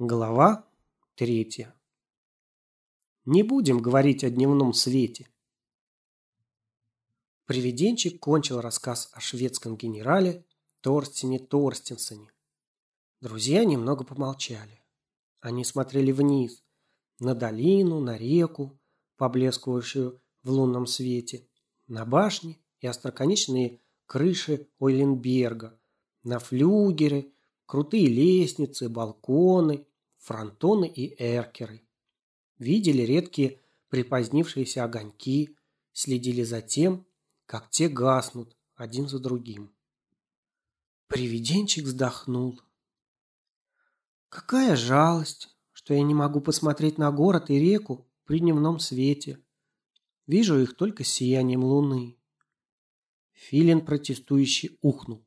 Глава третья. Не будем говорить о дневном свете. Привиденчик кончил рассказ о шведском генерале Торстине Торстенсоне. Друзья немного помолчали. Они смотрели вниз, на долину, на реку, поблескивающую в лунном свете, на башни и остроконечные крыши Ойленберга, на флюгеры крутые лестницы, балконы, фронтоны и эркеры. Видели редкие припозднившиеся огоньки, следили за тем, как те гаснут один за другим. Привиденчик вздохнул. Какая жалость, что я не могу посмотреть на город и реку при дневном свете. Вижу их только сиянием луны. Филин протестующий ухнул.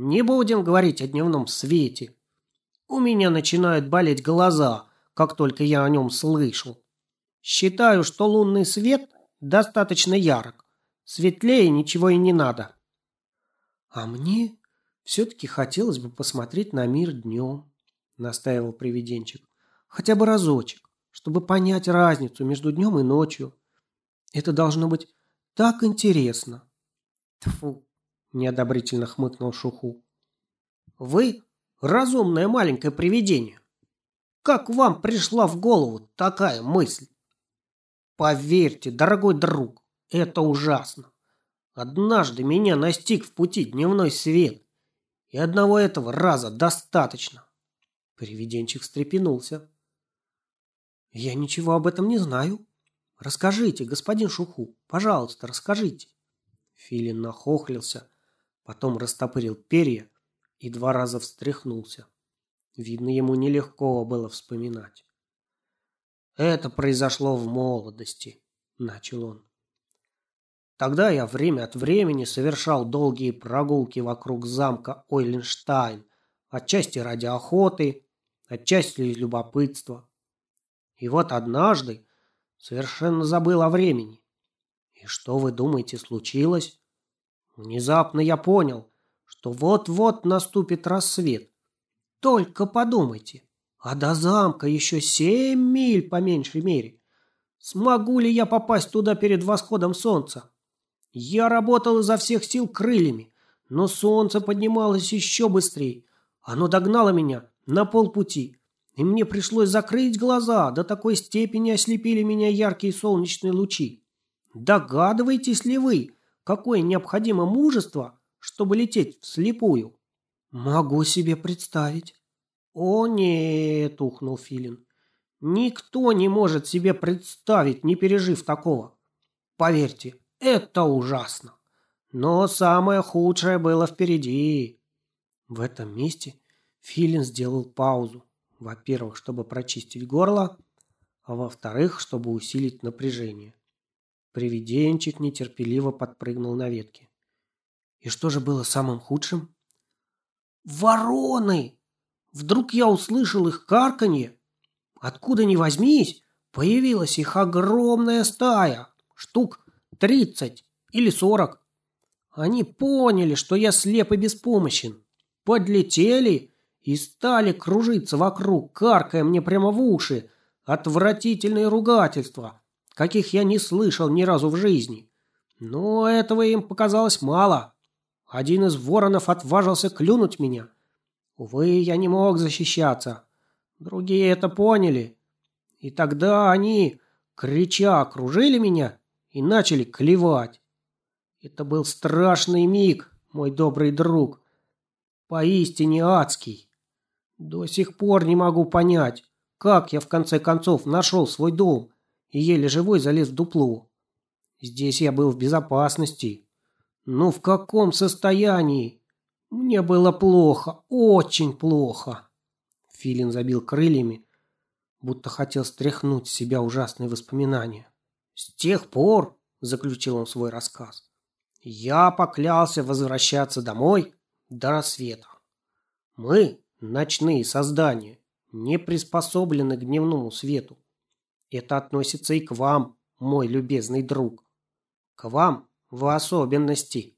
Не будем говорить о дневном свете. У меня начинают болеть глаза, как только я о нем слышу. Считаю, что лунный свет достаточно ярок. Светлее ничего и не надо. А мне все-таки хотелось бы посмотреть на мир днем, настаивал привиденчик. Хотя бы разочек, чтобы понять разницу между днем и ночью. Это должно быть так интересно. Тфу, неодобрительно хмыкнул Шуху. Вы разумное маленькое привидение. Как вам пришла в голову такая мысль? Поверьте, дорогой друг, это ужасно. Однажды меня настиг в пути дневной свет, и одного этого раза достаточно. Привиденчик встрепенулся. Я ничего об этом не знаю. Расскажите, господин Шуху, пожалуйста, расскажите. Филин нахохлился, потом растопырил перья и два раза встряхнулся. Видно, ему нелегко было вспоминать. «Это произошло в молодости», — начал он. Тогда я время от времени совершал долгие прогулки вокруг замка Ойленштайн, отчасти ради охоты, отчасти из любопытства. И вот однажды совершенно забыл о времени. И что вы думаете случилось? Внезапно я понял, что вот-вот наступит рассвет. Только подумайте, а до замка еще семь миль по меньшей мере. Смогу ли я попасть туда перед восходом солнца? Я работал изо всех сил крыльями, но солнце поднималось еще быстрее. Оно догнало меня на полпути, и мне пришлось закрыть глаза, до такой степени ослепили меня яркие солнечные лучи. Догадываетесь ли вы, какое необходимо мужество, чтобы лететь вслепую. Могу себе представить. О нет, ухнул Филин. Никто не может себе представить, не пережив такого. Поверьте, это ужасно. Но самое худшее было впереди. В этом месте Филин сделал паузу. Во-первых, чтобы прочистить горло, а во-вторых, чтобы усилить напряжение. Привиденчик нетерпеливо подпрыгнул на ветке. И что же было самым худшим? Вороны! Вдруг я услышал их карканье. Откуда ни возьмись, появилась их огромная стая, штук тридцать или сорок. Они поняли, что я слеп и беспомощен, подлетели и стали кружиться вокруг, каркая мне прямо в уши отвратительные ругательства, каких я не слышал ни разу в жизни. Но этого им показалось мало. Один из воронов отважился клюнуть меня. Увы, я не мог защищаться. Другие это поняли. И тогда они, крича, окружили меня и начали клевать. Это был страшный миг, мой добрый друг. Поистине адский. До сих пор не могу понять, как я в конце концов нашел свой дом и еле живой залез в дупло. Здесь я был в безопасности. Ну в каком состоянии? Мне было плохо, очень плохо. Филин забил крыльями, будто хотел стряхнуть с себя ужасные воспоминания. С тех пор, заключил он свой рассказ, я поклялся возвращаться домой до рассвета. Мы, ночные создания, не приспособлены к дневному свету. Это относится и к вам, мой любезный друг. К вам в особенности.